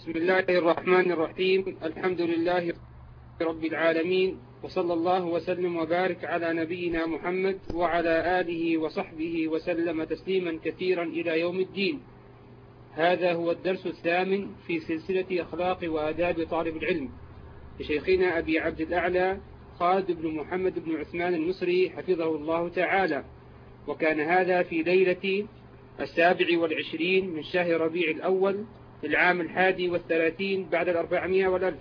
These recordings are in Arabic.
بسم الله الرحمن الرحيم. الحمد لله رب العالمين وصلى الله وسلم وبارك على نبينا محمد وعلى آله وصحبه وسلم تسليما كثيرا إلى يوم الدين. هذا هو الدرس الثامن في سلسلة أخلاق وآداب طالب العلم. لشيخنا أبي عبد الأعلى خالد بن محمد بن عثمان المصري حفظه الله تعالى. وكان هذا في ليلة السابع والعشرين من شهر ربيع الأول العام الحادي والثلاثين بعد الأربعمائة والألف.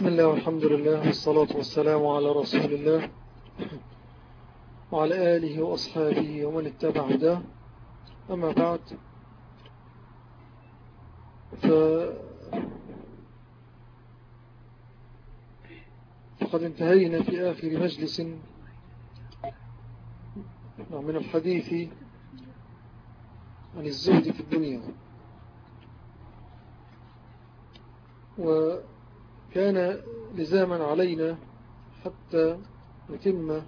بسم الله والحمد لله والصلاة والسلام على رسول الله وعلى آله وأصحابه ومن اتبع ده أما بعد ف... فقد انتهينا في آخر مجلس من الحديث عن الزهد في الدنيا. و كان لزاما علينا حتى نتم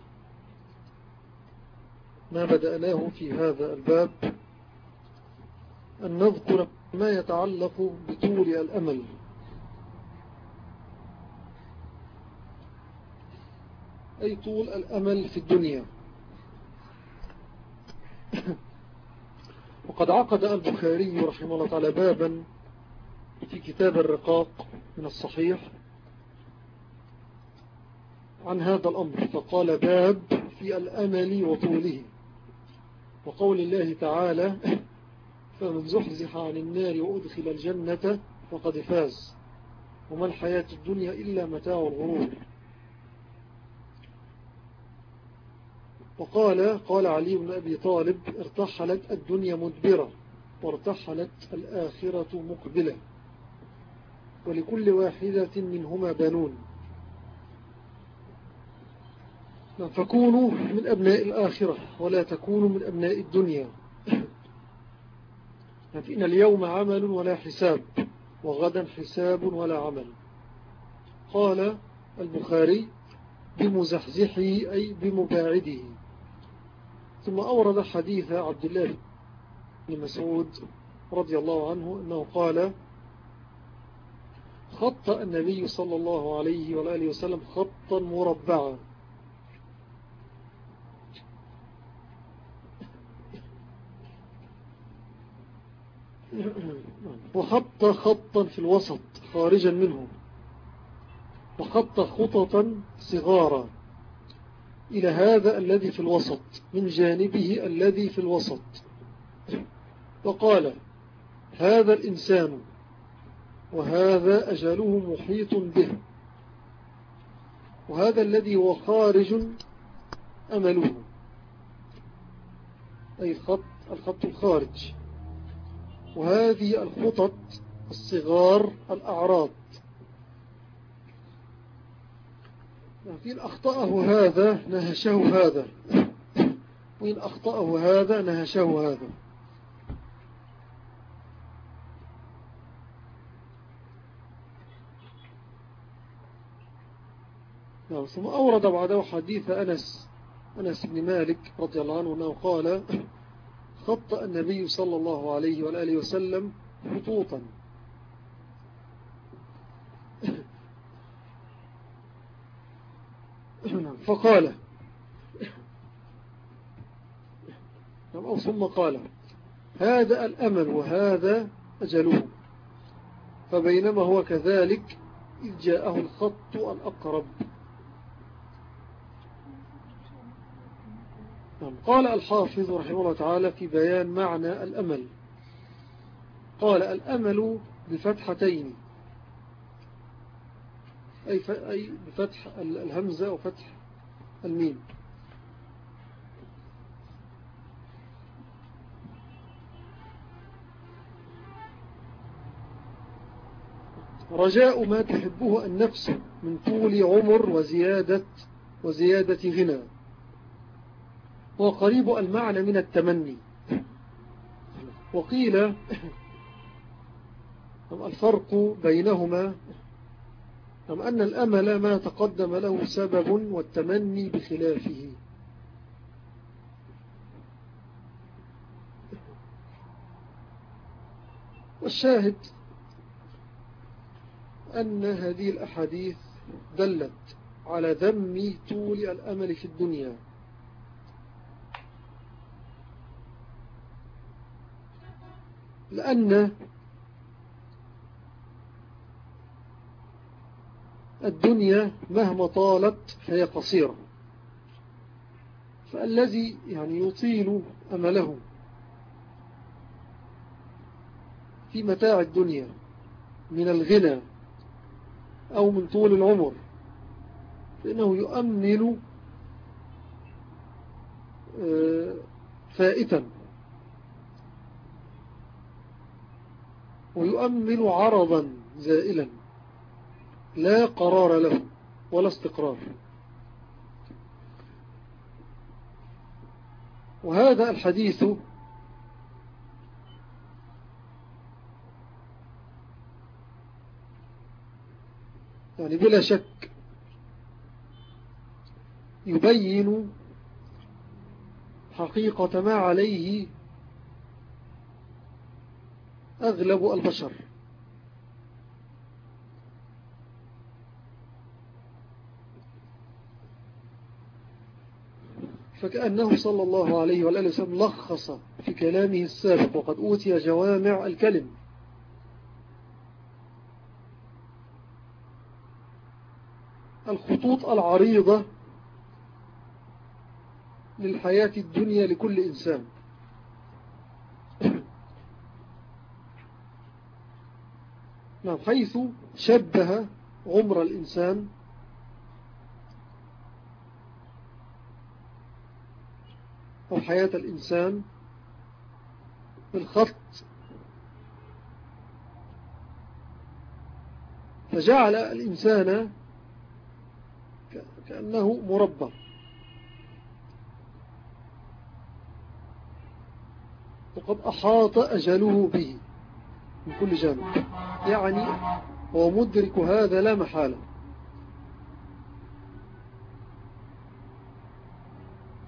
ما بدأناه في هذا الباب. أن نذكر ما يتعلق بطول الأمل. أي طول الأمل في الدنيا. وقد عقد البخاري رحمه الله تعالى بابا في كتاب الرقاق من الصحيح عن هذا الأمر فقال باب في الأمل وطوله. وقول الله تعالى فمن زحزح عن النار وأدخل الجنة فقد فاز وما الحياة الدنيا إلا متاع الغرور. وقال قال علي بن أبي طالب ارتحلت الدنيا مدبرة وارتحلت الآخرة مقبلة. ولكل واحدة منهما بنون. فكونوا من أبناء الآخرة ولا تكونوا من أبناء الدنيا. فإن اليوم عمل ولا حساب وغدا حساب ولا عمل. قال البخاري بمزحزحه أي بمباعده. ثم أورد حديث عبد الله بن مسعود رضي الله عنه أنه قال خط النبي صلى الله عليه وآله وسلم خطا مربعا. وخط خطا في الوسط خارجا منه. وخط خططا صغارا. إلى هذا الذي في الوسط من جانبه الذي في الوسط. وقال هذا الإنسان وهذا أجله محيط به. وهذا الذي هو خارج أمله. أي خط الخط الخارج. وهذه الخطط الصغار الأعراض. فإن أخطأه هذا نهشه هذا. وإن أخطأه هذا نهشه هذا. نعم ثم أورد بعده حديث أنس أنس بن مالك رضي الله عنه أنه قال خط النبي صلى الله عليه وآله وسلم خطوطا. فقال نعم، أو ثم قال هذا الأمل وهذا أجله فبينما هو كذلك إذ جاءه الخط الأقرب نعم. قال الحافظ رحمه الله تعالى في بيان معنى الأمل. قال الأمل بفتحتين. أي بفتح الهمزة وفتح الميم. رجاء ما تحبه النفس من طول عمر وزيادة, وزيادة غنى وقريب المعنى من التمني. وقيل الفرق بينهما؟ أم أن الأمل ما تقدم له سبب والتمني بخلافه؟ والشاهد أن هذه الأحاديث دلت على ذم طول الأمل في الدنيا. لأن الدنيا مهما طالت فهي قصيرة. فالذي يعني يطيل أمله في متاع الدنيا من الغنى أو من طول العمر فإنه يؤمل آه، فائتا. ويؤمل عرضا زائلا. لا قرار له ولا استقرار. وهذا الحديث يعني بلا شك يبين حقيقة ما عليه أغلب البشر فكأنه صلى الله عليه وآله وسلم لخص في كلامه السابق وقد أوتي جوامع الكلم. الخطوط العريضة للحياة الدنيا لكل إنسان. نعم حيث شبه عمر الإنسان أو حياة الإنسان بالخط فجعل الإنسان كأنه مربع. وقد أحاط أجله به من كل جانب. يعني هو مدرك هذا لا محالة.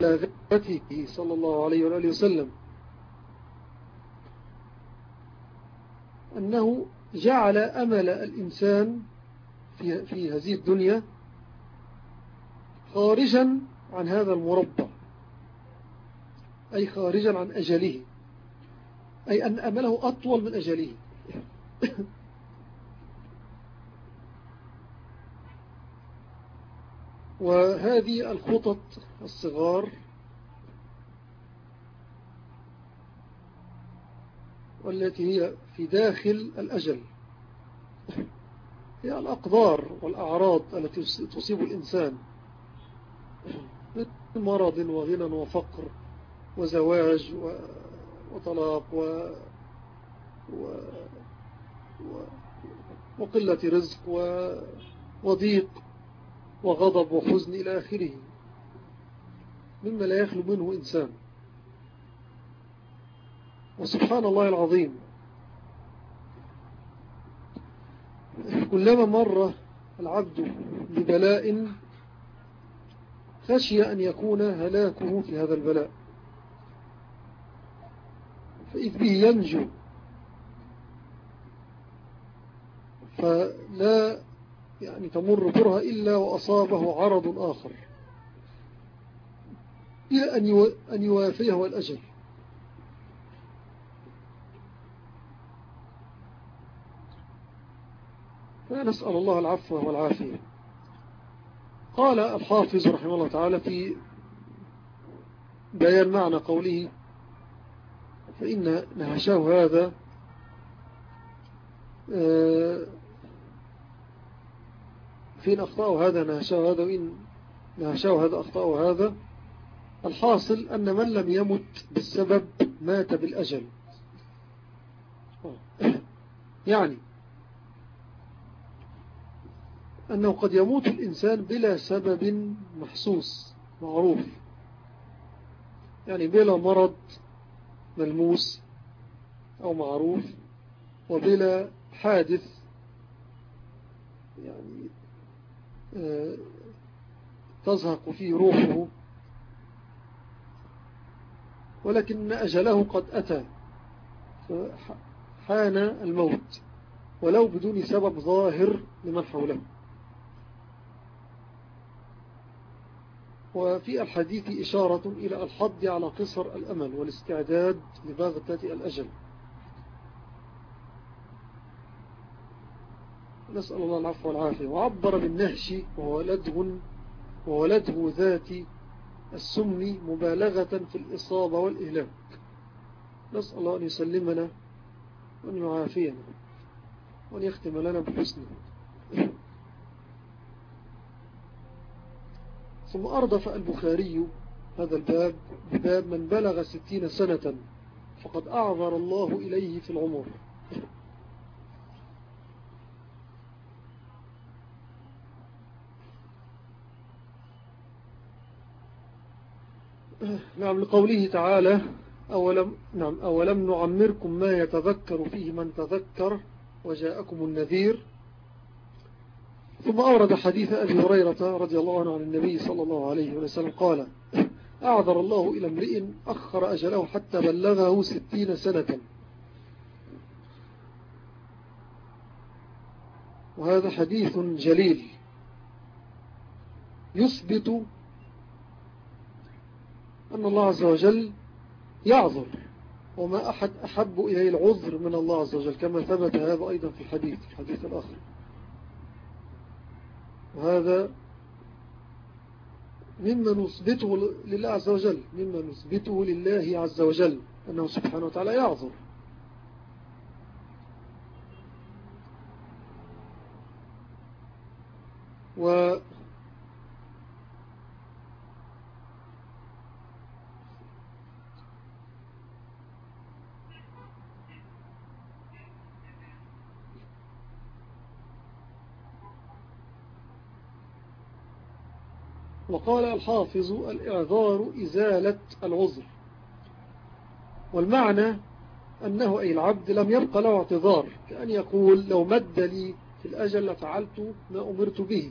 لاغته صلى الله عليه وآله وسلم. أنه جعل أمل الإنسان في, في هذه الدنيا خارجا عن هذا المربع. أي خارجا عن أجله. أي أن أمله أطول من أجله. وهذه الخطط الصغار. والتي هي في داخل الأجل. هي الأقدار والأعراض التي تصيب الإنسان. من مرض وغنى وفقر وزواج وطلاق و... و... و... وقلة رزق و... وضيق. وغضب وحزن إلى آخره. مما لا يخلو منه إنسان. وسبحان الله العظيم. كلما مر العبد ببلاء خشي أن يكون هلاكه في هذا البلاء. فإذ به ينجو. فلا يعني تمر برها إلا وأصابه عرض آخر. إلى أن يوافيه الأجل. فنسأل الله العفو والعافية. قال الحافظ رحمه الله تعالى في بيان معنى قوله فإن نهشه هذا آه، فين أخطأه هذا نهشه هذا وإن نهشه هذا أخطأه هذا الحاصل أن من لم يمت بالسبب مات بالأجل. يعني أنه قد يموت الإنسان بلا سبب محسوس معروف. يعني بلا مرض ملموس أو معروف وبلا حادث. يعني تزهق فيه روحه ولكن أجله قد أتى حان الموت ولو بدون سبب ظاهر لمن حوله. وفي الحديث إشارة إلى الحض على قصر الأمل والاستعداد لبغتة الأجل. نسأل الله العفو والعافية. وعبر بالنهش وولده, وولده ذات السم مبالغة في الإصابة والإهلاك. نسأل الله أن يسلمنا وأن يعافينا وأن يختم لنا بحسنه. ثم أردف البخاري هذا الباب بباب من بلغ ستين سنة فقد أعذر الله إليه في العمر. نعم لقوله تعالى أولم, نعم أولم نعمركم ما يتذكر فيه من تذكر وجاءكم النذير. ثم أورد حديث أبي هريرة رضي الله عنه عن النبي صلى الله عليه وسلم قال أعذر الله إلى امرئ أخر أجله حتى بلغه ستين سنة. وهذا حديث جليل. يثبت أن الله عز وجل يعذر وما أحد أحب إليه العذر من الله عز وجل كما ثبت هذا أيضا في الحديث في الحديث الآخر. وهذا مما نثبته لله عز وجل مما نثبته لله عز وجل أنه سبحانه وتعالى يعذر و وقال الحافظ الإعذار إزالة العذر. والمعنى أنه أي العبد لم يبقى له اعتذار كأن يقول لو مد لي في الأجل لفعلت ما أمرت به.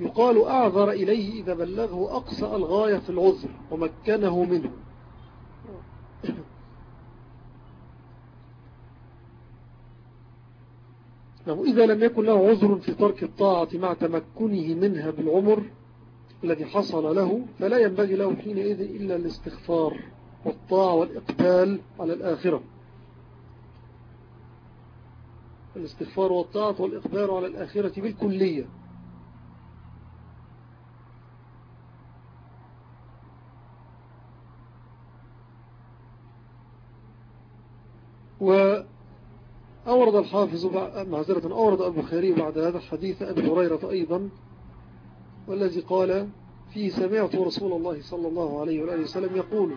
يقال أعذر إليه إذا بلغه أقصى الغاية في العذر ومكنه منه. إذا لم يكن له عذر في ترك الطاعة مع تمكنه منها بالعمر الذي حصل له فلا ينبغي له حينئذ إلا الاستغفار والطاعة والإقبال على الآخرة. الاستغفار والطاعة والإقبال على الآخرة بالكلية. وأورد الحافظ معذرة أورد البخاري بعد هذا الحديث أبي هريرة أيضا والذي قال فيه سمعت رسول الله صلى الله عليه وآله وسلم يقول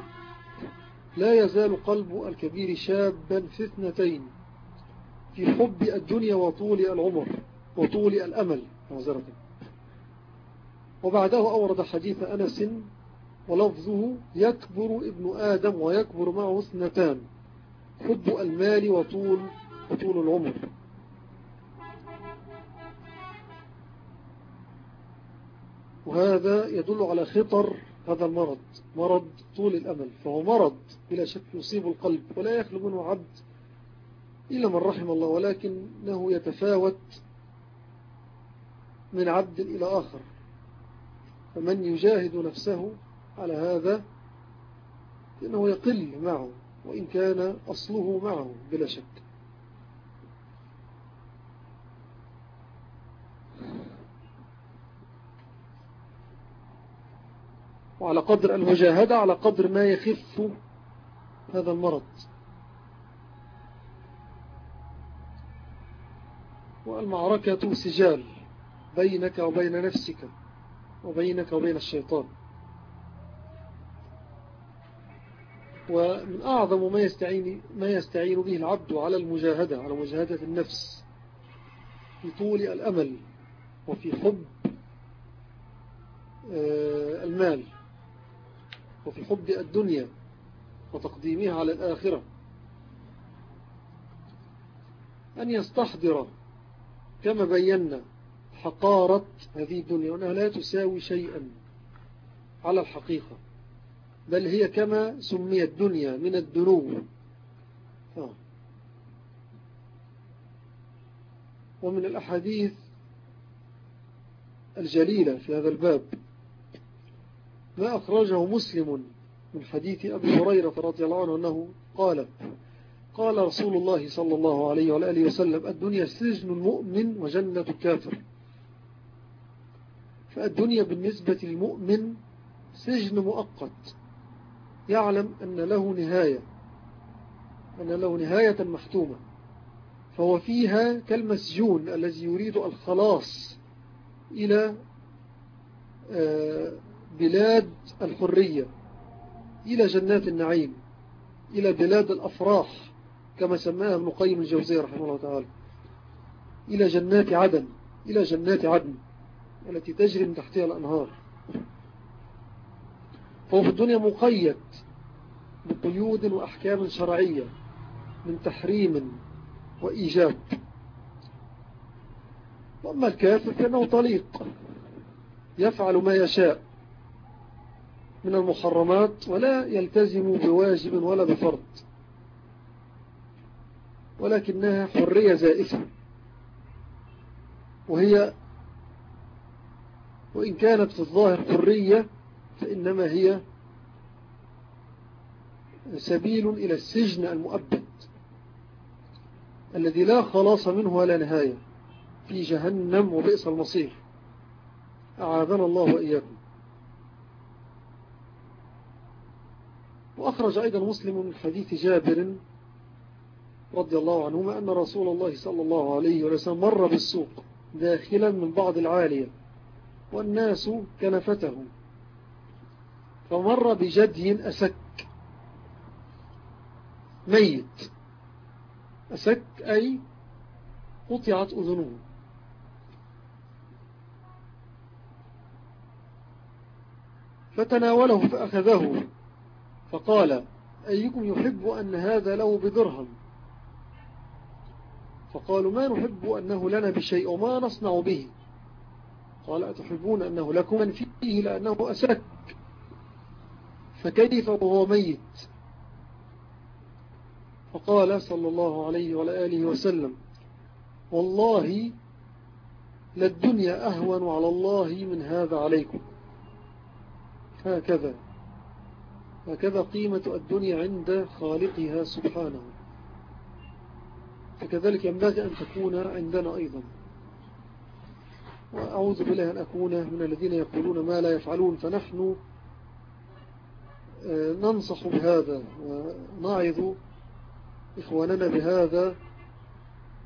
لا يزال قلب الكبير شابا في اثنتين في حب الدنيا وطول العمر وطول الأمل. وبعده أورد حديث أنس ولفظه يكبر ابن آدم ويكبر معه اثنتان حب المال وطول, وطول العمر. وهذا يدل على خطر هذا المرض مرض طول الأمل فهو مرض بلا شك يصيب القلب ولا يخلو منه عبد إلا من رحم الله ولكنه يتفاوت من عبد إلى آخر. فمن يجاهد نفسه على هذا فإنه يقل معه وإن كان أصله معه بلا شك. وعلى قدر المجاهدة على قدر ما يخف هذا المرض. والمعركة سجال بينك وبين نفسك وبينك وبين الشيطان. ومن أعظم ما يستعين, ما يستعين به العبد على المجاهدة على مجاهدة النفس في طول الأمل وفي حب آه، المال. وفي حب الدنيا وتقديمها على الآخرة أن يستحضر كما بينا حقارة هذه الدنيا وأنها لا تساوي شيئا على الحقيقة بل هي كما سميت دنيا من الدنو آه. ومن الأحاديث الجليلة في هذا الباب. ما أخرجه مسلم من حديث أبي هريرة رضي الله عنه أنه قال قال رسول الله صلى الله عليه وآله وسلم الدنيا سجن المؤمن وجنة الكافر. فالدنيا بالنسبة للمؤمن سجن مؤقت. يعلم أن له نهاية أن له نهاية محتومة. فهو فيها كالمسجون الذي يريد الخلاص إلى آه، بلاد الحرية إلى جنات النعيم إلى بلاد الأفراح كما سماها ابن قيم الجوزية رحمه الله تعالى. إلى جنات عدن إلى جنات عدن التي تجري من تحتها الأنهار. فهو في الدنيا مقيد بقيود وأحكام شرعية من تحريم وإيجاب. وأما الكافر فإنه طليق يفعل ما يشاء. من المحرمات ولا يلتزم بواجب ولا بفرض. ولكنها حرية زائفة. وهي وإن كانت في الظاهر حرية فإنما هي سبيل إلى السجن المؤبد الذي لا خلاص منه ولا نهاية في جهنم وبئس المصير. أعاذنا الله وإياكم. وأخرج أيضا مسلم من حديث جابر رضي الله عنهما أن رسول الله صلى الله عليه وسلم مر بالسوق داخلا من بعض العالية والناس كنفته فمر بجدي أسك ميت. أسك أي قطعت أذنه. فتناوله فأخذه. فقال أيكم يحب أن هذا له بدرهم؟ فقالوا ما نحب أنه لنا بشيء وما نصنع به. قال أتحبون أنه لكم من فيه لأنه أسك فكيف وهو ميت؟ فقال صلى الله عليه وآله وسلم والله للدنيا أهون على الله من هذا عليكم. هكذا. هكذا قيمة الدنيا عند خالقها سبحانه. فكذلك ينبغي أن تكون عندنا أيضا. وأعوذ بالله أن أكون من الذين يقولون ما لا يفعلون. فنحن آه، ننصح بهذا ونعظ إخواننا بهذا.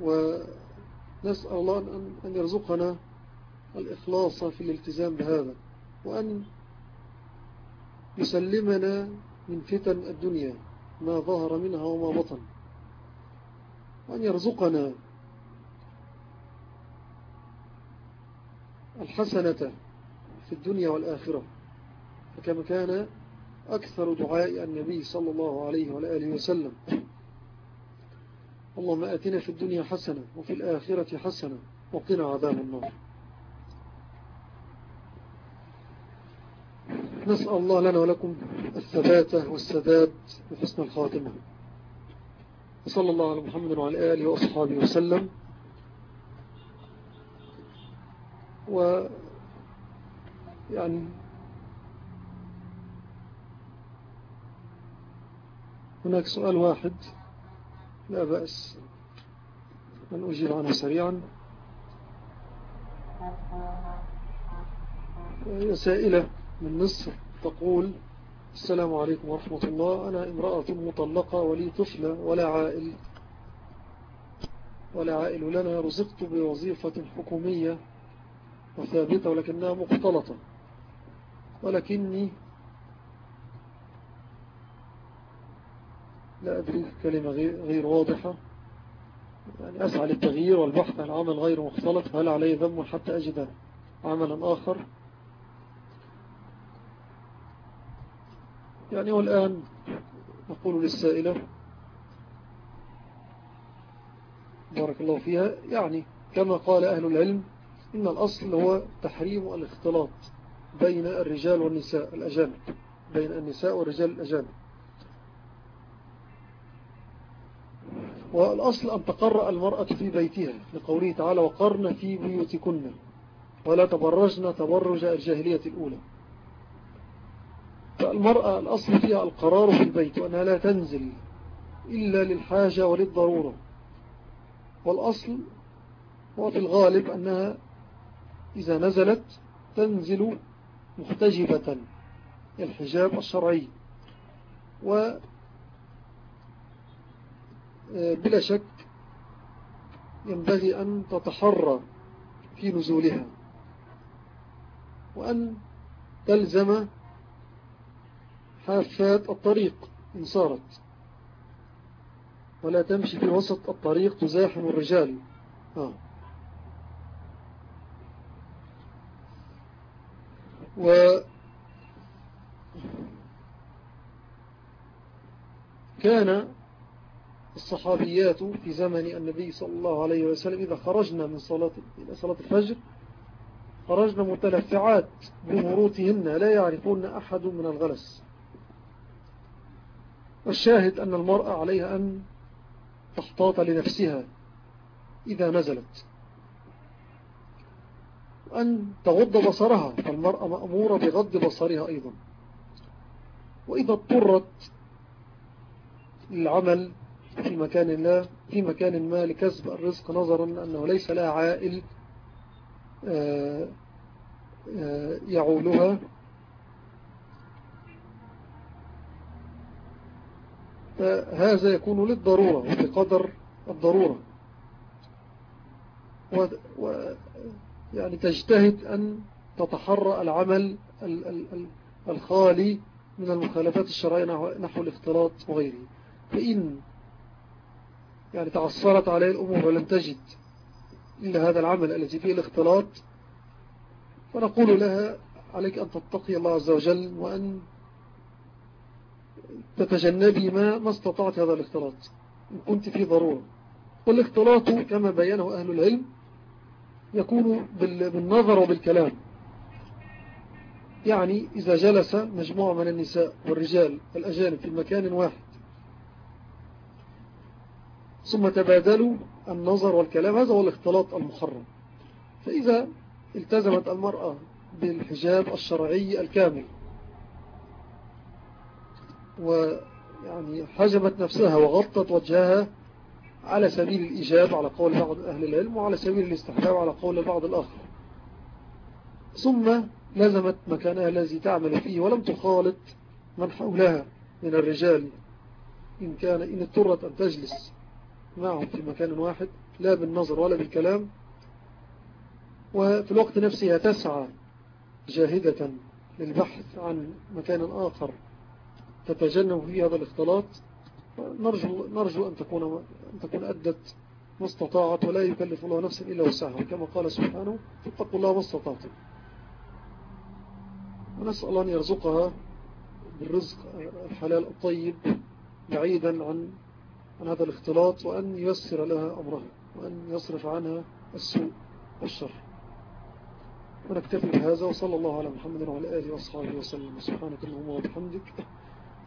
ونسأل الله أن يرزقنا الإخلاص في الالتزام بهذا. وأن يسلمنا من فتن الدنيا ما ظهر منها وما بطن. وأن يرزقنا الحسنة في الدنيا والآخرة. فكما كان أكثر دعاء النبي صلى الله عليه وآله وسلم. اللهم آتنا في الدنيا حسنة وفي الآخرة حسنة وقنا عذاب النار. نسأل الله لنا ولكم الثبات والسداد وحسن الخاتمة. وصلى الله على محمد وعلى آله وأصحابه وسلم. و يعني هناك سؤال واحد لا بأس أن أجيب عنه سريعا. سائلة. من مصر تقول السلام عليكم ورحمة الله أنا امرأة مطلقة ولي طفلة ولا عائل. ولا عائل لنا رزقت بوظيفة حكومية وثابتة ولكنها مختلطة. ولكني لا أدري كلمة غير واضحة. يعني أسعى للتغيير والبحث عن عمل غير مختلط. هل علي ذنب حتى أجد عملا آخر؟ يعني والآن نقول للسائلة بارك الله فيها يعني كما قال أهل العلم إن الأصل هو تحريم الاختلاط بين الرجال والنساء الأجانب بين النساء والرجال الأجانب. والأصل أن تقرأ المرأة في بيتها لقوله تعالى وقرن في بيوتكن ولا تبرجن تبرج الجاهلية الأولى. فالمرأة الأصل فيها القرار في البيت وأنها لا تنزل إلا للحاجة وللضرورة. والأصل هو في الغالب أنها إذا نزلت تنزل محتجبة الحجاب الشرعي. و بلا شك ينبغي أن تتحرى في نزولها وأن تلزم حافات الطريق إن صارت. ولا تمشي في وسط الطريق تزاحم الرجال. آه. و كان الصحابيات في زمن النبي صلى الله عليه وسلم إذا خرجنا من صلاة إلى صلاة الفجر خرجنا متلفعات بمروتهن لا يعرفون أحد من الغلس. والشاهد أن المرأة عليها أن تحتاط لنفسها إذا نزلت. أن تغض بصرها فالمرأة مأمورة بغض بصرها أيضا. وإذا اضطرت للعمل في مكان لا في مكان ما لكسب الرزق نظرا أنه ليس لها عائل آه، آه، يعولها. فهذا يكون للضرورة وبقدر الضرورة. و و يعني تجتهد أن تتحرى العمل الخالي من المخالفات الشرعية نحو الاختلاط وغيره. فإن يعني تعصرت عليه الأمور ولم تجد إلا هذا العمل الذي فيه الاختلاط فنقول لها عليك أن تتقي الله عز وجل وأن تتجنبي ما ما استطعت هذا الاختلاط. إن كنت في ضرورة. والاختلاط كما بينه أهل العلم يكون بالنظر وبالكلام. يعني إذا جلس مجموعة من النساء والرجال الأجانب في مكان واحد ثم تبادلوا النظر والكلام هذا هو الاختلاط المحرم فإذا التزمت المرأة بالحجاب الشرعي الكامل ويعني حجبت نفسها وغطت وجهها على سبيل الإجاب على قول بعض أهل العلم وعلى سبيل الاستحباب على قول بعض الآخر. ثم لزمت مكانها الذي تعمل فيه ولم تخالط من حولها من الرجال. إن كان إن اضطرت أن تجلس معهم في مكان واحد لا بالنظر ولا بالكلام. وفي الوقت نفسه تسعى جاهدة للبحث عن مكان آخر. تتجنب فيه هذا الاختلاط نرجو, نرجو أن تكون, أن تكون أدت ما استطاعت ولا يكلف الله نفسا إلا وسعها كما قال سبحانه فاتقوا الله ما استطعتم. ونسأل أن يرزقها بالرزق الحلال الطيب بعيدا عن عن هذا الاختلاط وأن ييسر لها أمرها وأن يصرف عنها السوء والشر. ونكتفي بهذا وصلى الله على محمد وعلى آله وأصحابه وسلم. سبحانك اللهم وبحمدك.